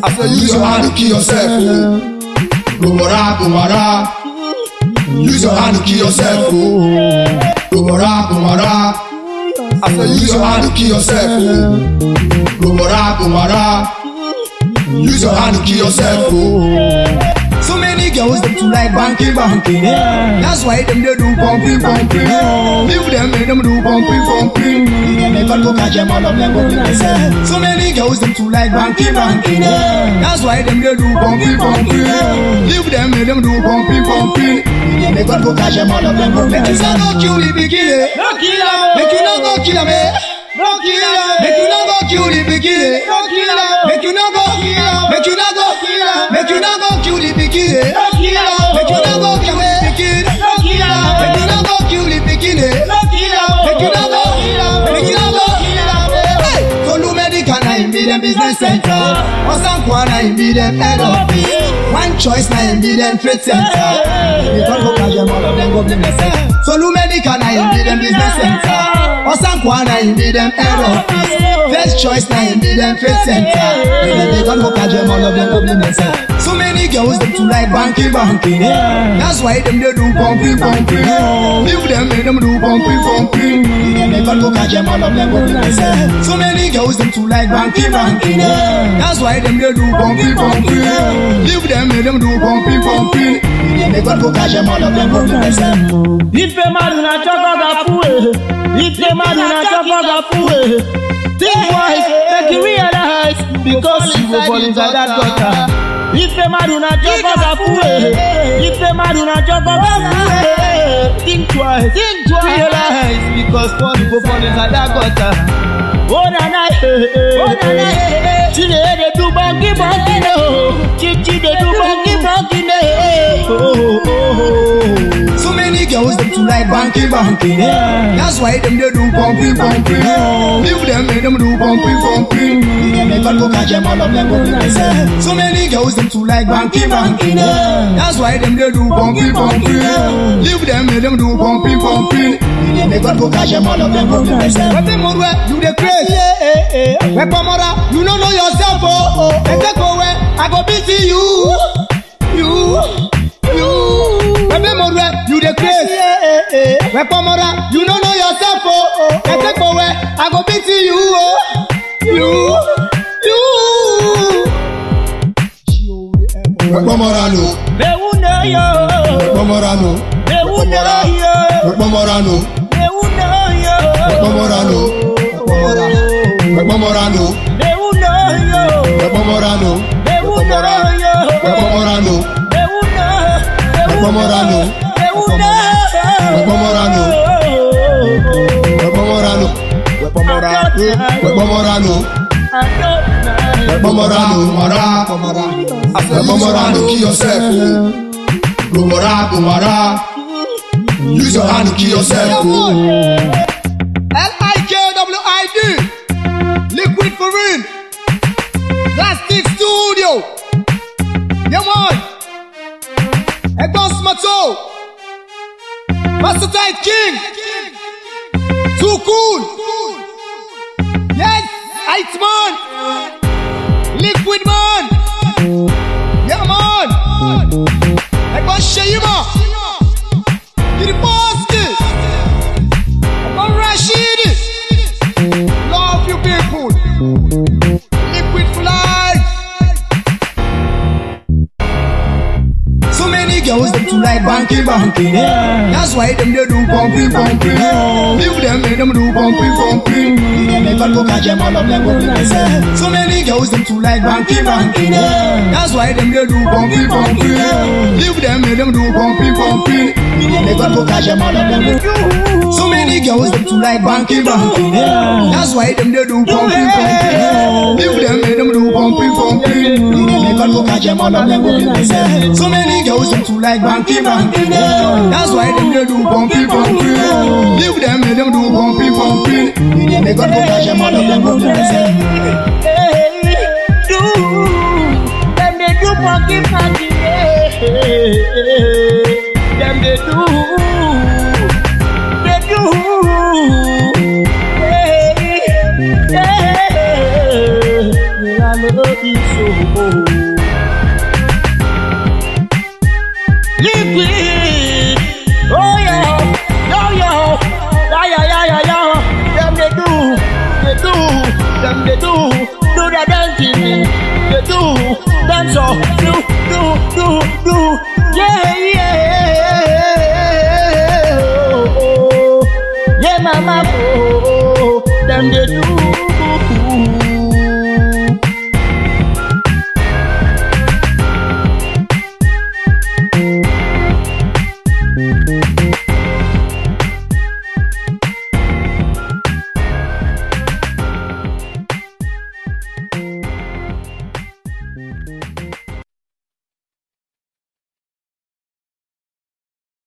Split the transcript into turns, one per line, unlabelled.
I say use your hand to kill yourself. Oh. Gomora, Gomora. Use your hand to kill yourself. Oh. I say use your hand to kill yourself. Oh. Gomora, Gomora. Use your hand to kill yourself. Oh. So many girls them too like banky banky. That's why them they do pumping pumping. Leave them make them do pumping pumping. They got to catch them all of them go to So many girls them too like banky banky. That's why them they do pumping pumping. Leave them make them do pumping pumping. They got to catch them all of them go to you not go kill the bikini.
No killer me.
Make you not go kill me.
No killer me.
Make you not go kill the bikini. Them business center. Osankwa na him be them head office. One choice na him be them trade center. You can't go catch them all of them go blame themselves. Tolu Medical na him be them business center. Osankwa na him be them head office. First choice na him be them trade center. They can't go catch them all of them go blame themselves. So many girls them too like banky banky. That's why them they do pumping pumping. Leave them make them do pumping pumping. They can't go catch them all of them go blame. So many girls them too like banky banky. That's why them they do pumping pumping. Leave them make them do pumping pumping. They can't go catch them all of them go blame themselves.
Ife mmadụ na-achọkọ ga-afụ ehe. Ife mmadụ na-achọkọ ga-afụ. Think wise, make you realize because you go fall inside that gutter. Ife mmadụ na-achọkọ ga-afụ ehe. Ife mmadụ na-achọkọ ga-afụ ehe. Think twice, think twice, realize because you go fall inside that gutter. Oh na na eh, eh, eh. oh na eh, eh, Chile dey do bonky bonky no, Chichi dey do bonky bonky no. Oh oh oh.
So many girls them too like banky banky. That's why them they do pumping pumping. Leave them make them do pumping pumping. They go catch them all of them go blame themselves. So many girls them too like banky banky. That's why them they do pumping pumping. Leave them make them do pumping pumping. They can't go catch them all of them go blame themselves. What them more you the crazy? Where Pomora, you don't know yourself oh oh. They take away, I go beat you, you, you. Where them more you the crazy? Where Pomora, you
Pomorano. Mewune yo. Pomorano. Mewune yo. Pomorano. Mewune yo.
Pomorano. Pomorano.
Pomorano. Mewune yo. Pomorano. Mewune yo.
Pomorano. Mewune. Pomorano. Mewune. Pomorano. Pomorano. Pomorano. Pomorano. Pomorano. Momora Momora Momora look yourself Momora Momora Use your hand look yourself L-I-K-W-I-D Liquid Marine Plastic Studio. Yeah man Ẹ̀gbọ́n Smato Master Tight King. Too cool. Egbon girls them too like banky banky. That's why them they do pumping pumping. Leave them make them do pumping pumping. They can't go catch them all of them go themselves. So many girls them too like banky banky. That's why them they do pumping pumping. Leave them make them do pumping pumping. They can't go catch them all of them. So many girls them too like banky banky. That's why them they do pumping pumping. Leave them make them do pumping. They can't go catch them all of them go themselves. So many them too like banky banky. That's why them they do pumping pumping. Leave them make them do pumping pumping. They can't go catch them all of them go
do funky funky them they do